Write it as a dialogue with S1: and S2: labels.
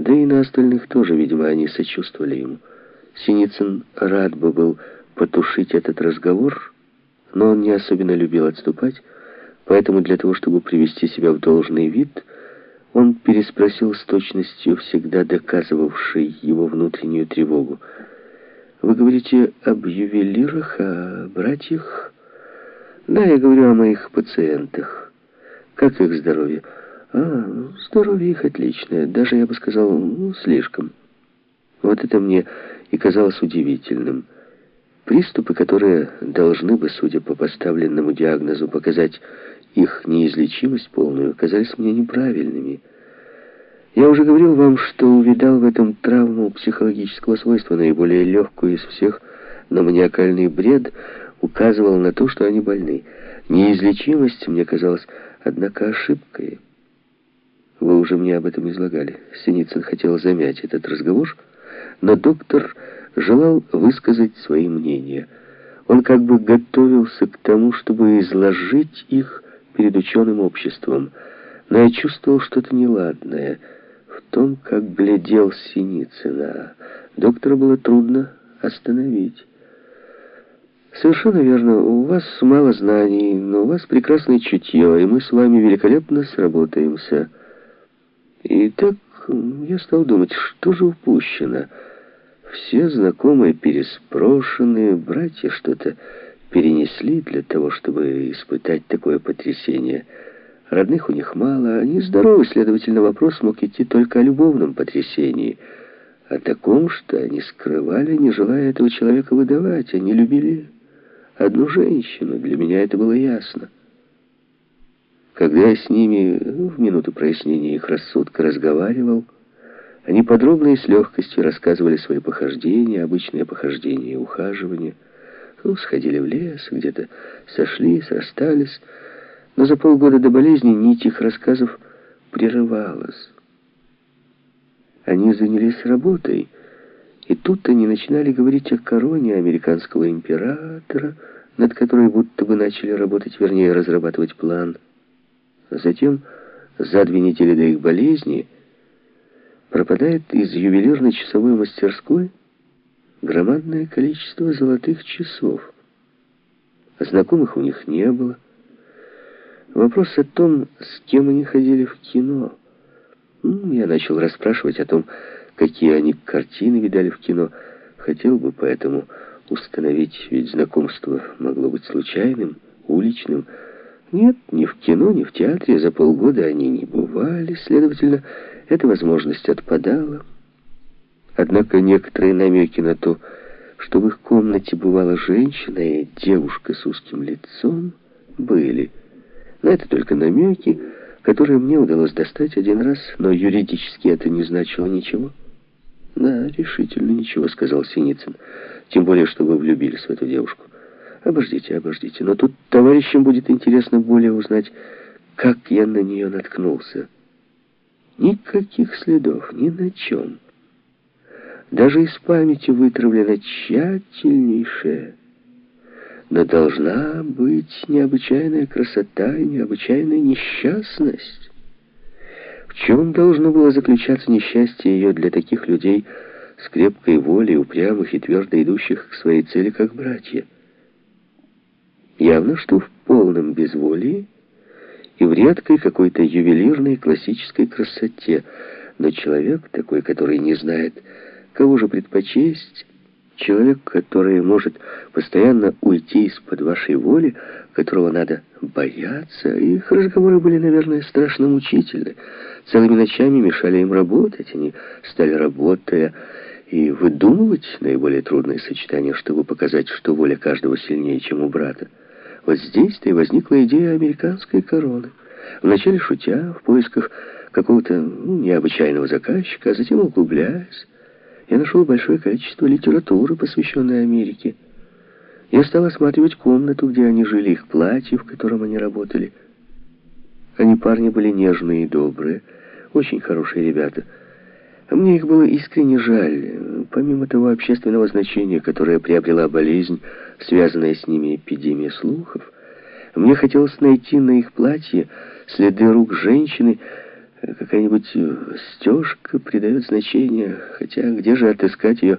S1: Да и на остальных тоже, видимо, они сочувствовали ему. Синицын рад бы был потушить этот разговор, но он не особенно любил отступать, поэтому для того, чтобы привести себя в должный вид, он переспросил с точностью, всегда доказывавшей его внутреннюю тревогу. «Вы говорите об ювелирах, о братьях?» «Да, я говорю о моих пациентах. Как их здоровье?» «А, здоровье их отличное, даже, я бы сказал, ну, слишком». Вот это мне и казалось удивительным. Приступы, которые должны бы, судя по поставленному диагнозу, показать их неизлечимость полную, казались мне неправильными. Я уже говорил вам, что увидал в этом травму психологического свойства, наиболее легкую из всех, но маниакальный бред указывал на то, что они больны. Неизлечимость мне казалась, однако, ошибкой. Вы уже мне об этом излагали. Синицын хотел замять этот разговор, но доктор желал высказать свои мнения. Он как бы готовился к тому, чтобы изложить их перед ученым обществом, но я чувствовал что-то неладное в том, как глядел Синицына. Доктора было трудно остановить. Совершенно верно, у вас мало знаний, но у вас прекрасное чутье, и мы с вами великолепно сработаемся. И так я стал думать, что же упущено. Все знакомые переспрошенные, братья что-то перенесли для того, чтобы испытать такое потрясение. Родных у них мало, они здоровы, следовательно, вопрос мог идти только о любовном потрясении. О таком, что они скрывали, не желая этого человека выдавать. Они любили одну женщину, для меня это было ясно. Когда я с ними в минуту прояснения их рассудка разговаривал, они подробно и с легкостью рассказывали свои похождения, обычные похождения и ухаживания. Ну, сходили в лес, где-то сошлись, расстались. Но за полгода до болезни нить их рассказов прерывалась. Они занялись работой, и тут они начинали говорить о короне американского императора, над которой будто бы начали работать, вернее, разрабатывать план – Затем, за две недели до их болезни, пропадает из ювелирной часовой мастерской громадное количество золотых часов. Знакомых у них не было. Вопрос о том, с кем они ходили в кино. Ну, я начал расспрашивать о том, какие они картины видали в кино. Хотел бы поэтому установить, ведь знакомство могло быть случайным, уличным, нет, ни в кино, ни в театре за полгода они не бывали, следовательно, эта возможность отпадала. Однако некоторые намеки на то, что в их комнате бывала женщина и девушка с узким лицом, были. Но это только намеки, которые мне удалось достать один раз, но юридически это не значило ничего. «Да, решительно ничего», — сказал Синицын. «Тем более, что вы влюбились в эту девушку». Обождите, обождите. Но тут товарищам будет интересно более узнать, как я на нее наткнулся. Никаких следов, ни на чем. Даже из памяти вытравлена тщательнейшая. Но должна быть необычайная красота и необычайная несчастность. В чем должно было заключаться несчастье ее для таких людей с крепкой волей, упрямых и твердо идущих к своей цели, как братья? Явно, что в полном безволии и в редкой какой-то ювелирной классической красоте. Но человек такой, который не знает, кого же предпочесть, человек, который может постоянно уйти из-под вашей воли, которого надо бояться. Их разговоры были, наверное, страшно мучительны. Целыми ночами мешали им работать, они стали, работая, и выдумывать наиболее трудные сочетания, чтобы показать, что воля каждого сильнее, чем у брата. Вот здесь-то и возникла идея американской короны. Вначале шутя, в поисках какого-то ну, необычайного заказчика, а затем углубляясь, я нашел большое количество литературы, посвященной Америке. Я стал осматривать комнату, где они жили, их платье, в котором они работали. Они парни были нежные и добрые, очень хорошие ребята — мне их было искренне жаль. Помимо того общественного значения, которое приобрела болезнь, связанная с ними эпидемия слухов, мне хотелось найти на их платье следы рук женщины, Какая-нибудь стежка придает значение, хотя где же отыскать ее